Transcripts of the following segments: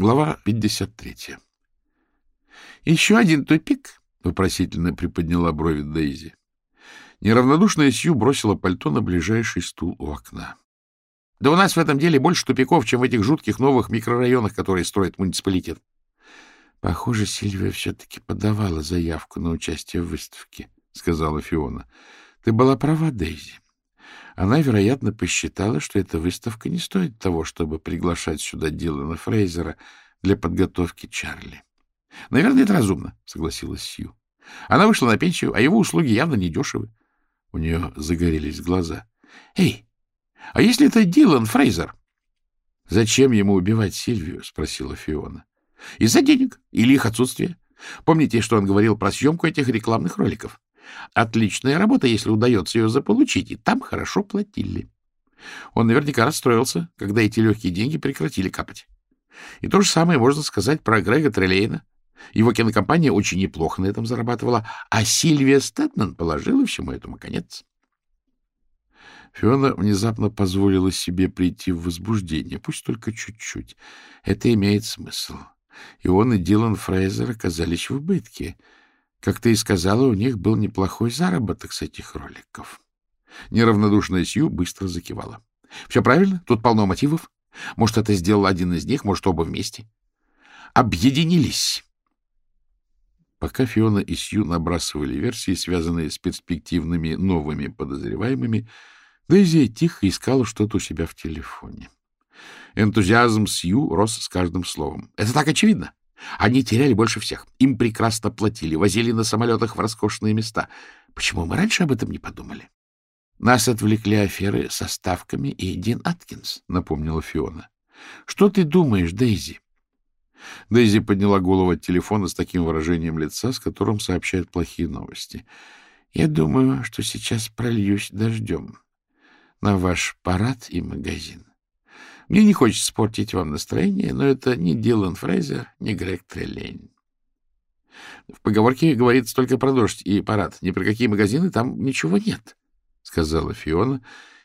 Глава 53. «Еще один тупик?» — вопросительно приподняла брови Дейзи. Неравнодушная Сью бросила пальто на ближайший стул у окна. «Да у нас в этом деле больше тупиков, чем в этих жутких новых микрорайонах, которые строит муниципалитет». «Похоже, Сильвия все-таки подавала заявку на участие в выставке», — сказала Фиона. «Ты была права, Дейзи. Она, вероятно, посчитала, что эта выставка не стоит того, чтобы приглашать сюда Дилана Фрейзера для подготовки Чарли. — Наверное, это разумно, — согласилась Сью. Она вышла на пенсию, а его услуги явно недешевы. У нее загорелись глаза. — Эй, а если это Дилан Фрейзер? — Зачем ему убивать Сильвию? — спросила Фиона. — Из-за денег или их отсутствия. Помните, что он говорил про съемку этих рекламных роликов? Отличная работа, если удается ее заполучить, и там хорошо платили. Он наверняка расстроился, когда эти легкие деньги прекратили капать. И то же самое можно сказать про Грега Трелейна. Его кинокомпания очень неплохо на этом зарабатывала, а Сильвия Стэттман положила всему этому конец. Фиона внезапно позволила себе прийти в возбуждение, пусть только чуть-чуть. Это имеет смысл. И он, и Дилан Фрейзер оказались в убытке — как ты и сказала, у них был неплохой заработок с этих роликов. Неравнодушная Сью быстро закивала. — Все правильно, тут полно мотивов. Может, это сделал один из них, может, оба вместе. Объединились. Пока Фиона и Сью набрасывали версии, связанные с перспективными новыми подозреваемыми, Дейзи тихо искала что-то у себя в телефоне. Энтузиазм Сью рос с каждым словом. — Это так очевидно. Они теряли больше всех. Им прекрасно платили, возили на самолетах в роскошные места. Почему мы раньше об этом не подумали? Нас отвлекли аферы со ставками и Дин Аткинс, — напомнила Фиона. — Что ты думаешь, Дейзи? Дейзи подняла голову от телефона с таким выражением лица, с которым сообщают плохие новости. — Я думаю, что сейчас прольюсь дождем на ваш парад и магазин. Мне не хочется испортить вам настроение, но это не Дилан Фрейзер, не Грег Треллейн. В поговорке говорится только про дождь и парад. Ни про какие магазины там ничего нет, — сказала Фиона,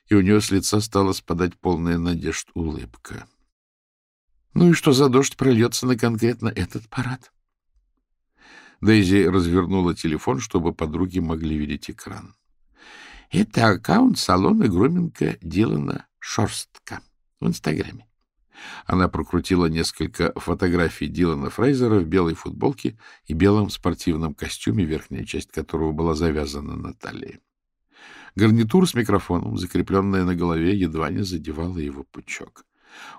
и у нее с лица стала спадать полная надежд улыбка. Ну и что за дождь прольется на конкретно этот парад? Дейзи развернула телефон, чтобы подруги могли видеть экран. Это аккаунт салона груминга Дилана Шорстка в Инстаграме. Она прокрутила несколько фотографий Дилана Фрейзера в белой футболке и белом спортивном костюме, верхняя часть которого была завязана на талии. Гарнитур с микрофоном, закрепленная на голове, едва не задевала его пучок.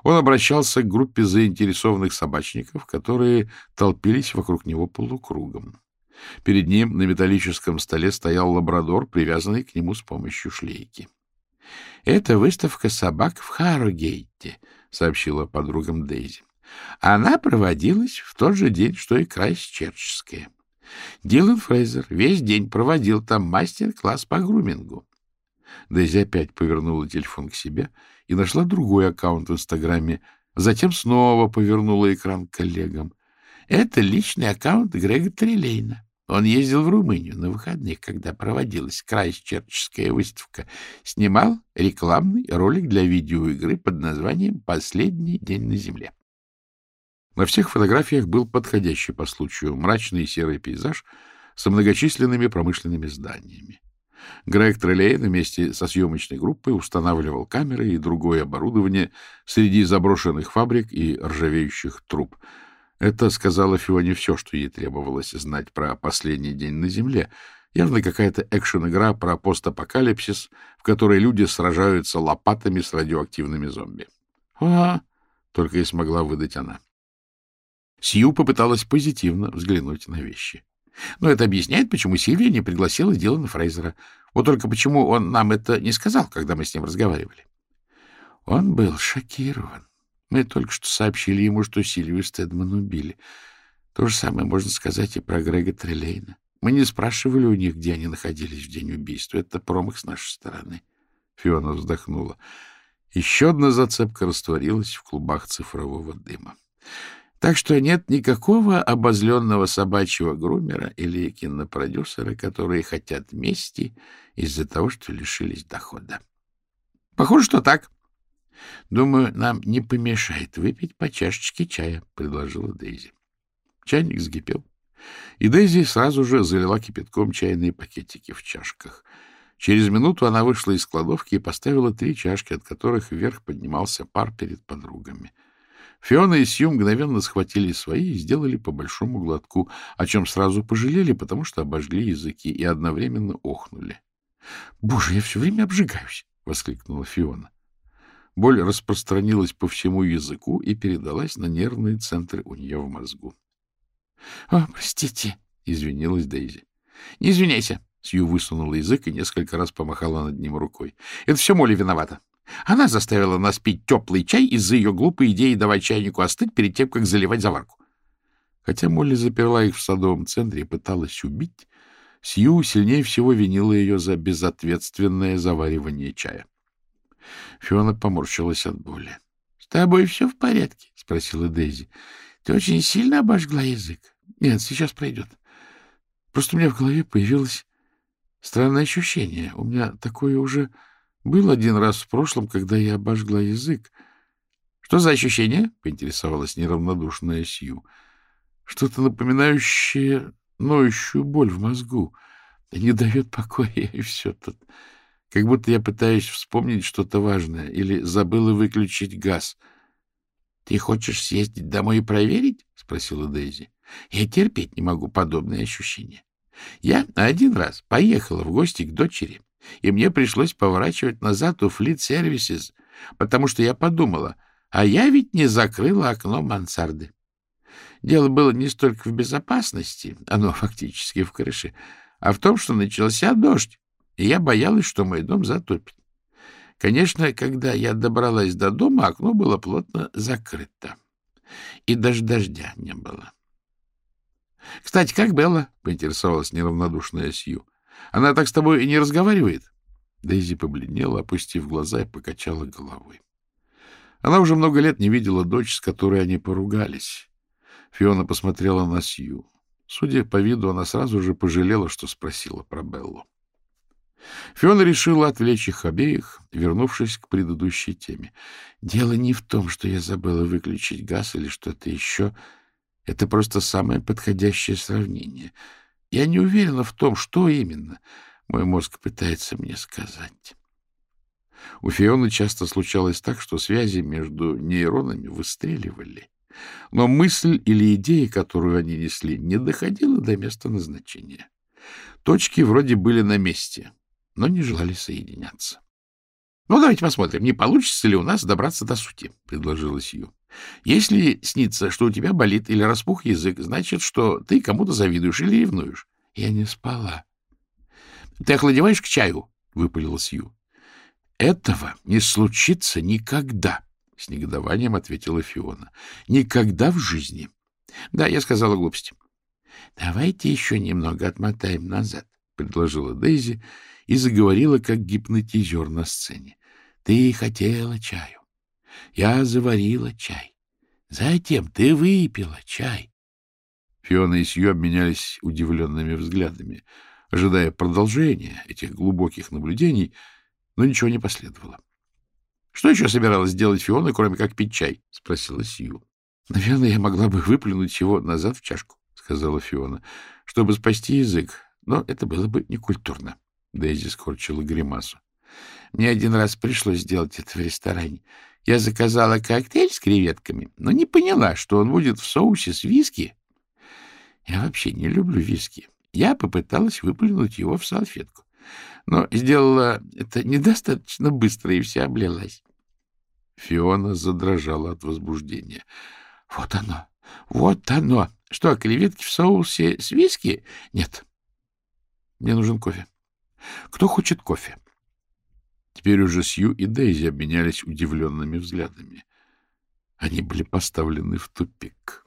Он обращался к группе заинтересованных собачников, которые толпились вокруг него полукругом. Перед ним на металлическом столе стоял лабрадор, привязанный к нему с помощью шлейки. — Это выставка собак в Харрогейте, — сообщила подругам Дейзи. Она проводилась в тот же день, что и Крайстчерчская. Дилан Фрейзер весь день проводил там мастер-класс по грумингу. Дейзи опять повернула телефон к себе и нашла другой аккаунт в Инстаграме, затем снова повернула экран к коллегам. Это личный аккаунт Грега Трилейна. Он ездил в Румынию на выходных, когда проводилась крайсчерческая выставка. Снимал рекламный ролик для видеоигры под названием «Последний день на Земле». На всех фотографиях был подходящий по случаю мрачный серый пейзаж со многочисленными промышленными зданиями. Грег Трелейн вместе со съемочной группой устанавливал камеры и другое оборудование среди заброшенных фабрик и ржавеющих труб — это сказала Фионе все, что ей требовалось знать про последний день на Земле. Явно какая-то экшен-игра про постапокалипсис, в которой люди сражаются лопатами с радиоактивными зомби. «А!» — только и смогла выдать она. Сью попыталась позитивно взглянуть на вещи. Но это объясняет, почему Сильвия не пригласила Дилана Фрейзера. Вот только почему он нам это не сказал, когда мы с ним разговаривали. Он был шокирован. Мы только что сообщили ему, что Сильвию Стедман убили. То же самое можно сказать и про Грега Трелейна. Мы не спрашивали у них, где они находились в день убийства. Это промах с нашей стороны. Фиона вздохнула. Еще одна зацепка растворилась в клубах цифрового дыма. Так что нет никакого обозленного собачьего грумера или кинопродюсера, которые хотят мести из-за того, что лишились дохода. Похоже, что так. — Думаю, нам не помешает выпить по чашечке чая, — предложила Дейзи. Чайник закипел, и Дейзи сразу же залила кипятком чайные пакетики в чашках. Через минуту она вышла из кладовки и поставила три чашки, от которых вверх поднимался пар перед подругами. Фиона и Сью мгновенно схватили свои и сделали по большому глотку, о чем сразу пожалели, потому что обожгли языки и одновременно охнули. — Боже, я все время обжигаюсь! — воскликнула Фиона. Боль распространилась по всему языку и передалась на нервные центры у нее в мозгу. — О, простите, — извинилась Дейзи. — Не извиняйся, — Сью высунула язык и несколько раз помахала над ним рукой. — Это все Молли виновата. Она заставила нас пить теплый чай из-за ее глупой идеи давать чайнику остыть перед тем, как заливать заварку. Хотя Молли заперла их в садовом центре и пыталась убить, Сью сильнее всего винила ее за безответственное заваривание чая. Фиона поморщилась от боли. — С тобой все в порядке? — спросила Дейзи. — Ты очень сильно обожгла язык. — Нет, сейчас пройдет. Просто у меня в голове появилось странное ощущение. У меня такое уже был один раз в прошлом, когда я обожгла язык. — Что за ощущение? — поинтересовалась неравнодушная Сью. — Что-то напоминающее ноющую боль в мозгу. Не дает покоя, и все тут. Как будто я пытаюсь вспомнить что-то важное или забыла выключить газ. — Ты хочешь съездить домой и проверить? — спросила Дейзи. — Я терпеть не могу подобные ощущения. Я один раз поехала в гости к дочери, и мне пришлось поворачивать назад у Services, потому что я подумала, а я ведь не закрыла окно мансарды. Дело было не столько в безопасности, оно фактически в крыше, а в том, что начался дождь, и я боялась, что мой дом затопит. Конечно, когда я добралась до дома, окно было плотно закрыто, и даже дождя не было. — Кстати, как Белла? — поинтересовалась неравнодушная Сью. — Она так с тобой и не разговаривает? Дейзи побледнела, опустив глаза и покачала головой. Она уже много лет не видела дочь, с которой они поругались. Фиона посмотрела на Сью. Судя по виду, она сразу же пожалела, что спросила про Беллу. Фиона решила отвлечь их обеих, вернувшись к предыдущей теме. «Дело не в том, что я забыла выключить газ или что-то еще. Это просто самое подходящее сравнение. Я не уверена в том, что именно мой мозг пытается мне сказать». У Фионы часто случалось так, что связи между нейронами выстреливали. Но мысль или идея, которую они несли, не доходила до места назначения. Точки вроде были на месте, но не желали соединяться. — Ну, давайте посмотрим, не получится ли у нас добраться до сути, — предложила Сью. — Если снится, что у тебя болит или распух язык, значит, что ты кому-то завидуешь или ревнуешь. — Я не спала. — Ты охладеваешь к чаю, — выпалила Сью. — Этого не случится никогда, — с негодованием ответила Фиона. — Никогда в жизни. — Да, я сказала глупости. — Давайте еще немного отмотаем назад, — предложила Дейзи и заговорила, как гипнотизер на сцене. — Ты хотела чаю. Я заварила чай. Затем ты выпила чай. Фиона и Сью обменялись удивленными взглядами, ожидая продолжения этих глубоких наблюдений, но ничего не последовало. — Что еще собиралась сделать Фиона, кроме как пить чай? — спросила Сью. — Наверное, я могла бы выплюнуть его назад в чашку, — сказала Фиона, — чтобы спасти язык, но это было бы некультурно. Дейзи скорчила гримасу. Мне один раз пришлось сделать это в ресторане. Я заказала коктейль с креветками, но не поняла, что он будет в соусе с виски. Я вообще не люблю виски. Я попыталась выплюнуть его в салфетку, но сделала это недостаточно быстро, и вся облилась. Фиона задрожала от возбуждения. — Вот оно! Вот оно! Что, креветки в соусе с виски? Нет. Мне нужен кофе. Кто хочет кофе? Теперь уже Сью и Дейзи обменялись удивленными взглядами. Они были поставлены в тупик.